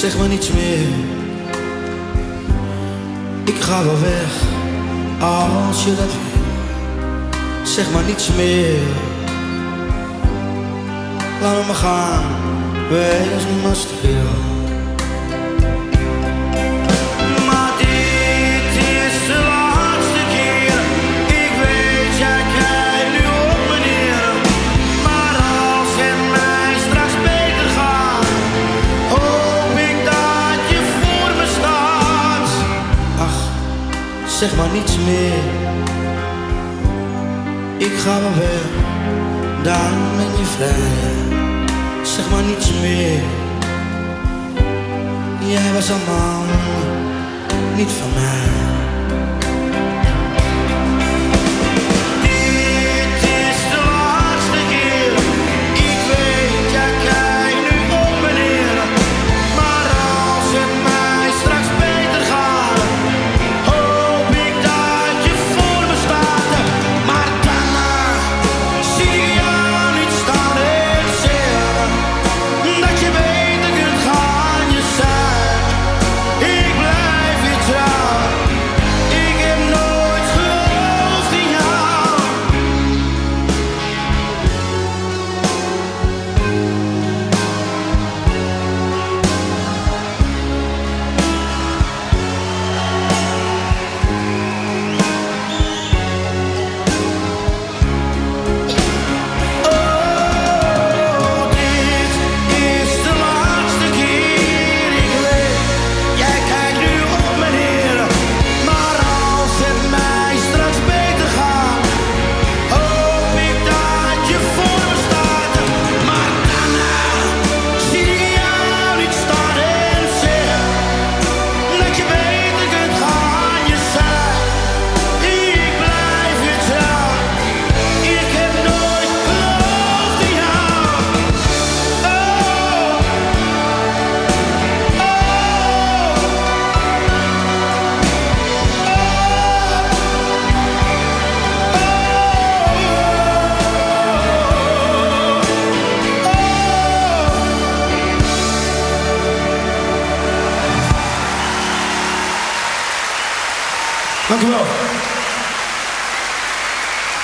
Zeg maar niets meer. Ik ga wel weg. Als je dat wil. Zeg maar niets meer. Laat me gaan. Wees niet maar stil. zeg maar niets meer. Ik ga wel weg, dan ben je vrij. Zeg maar niets meer. Jij was allemaal niet van mij. Dank u wel.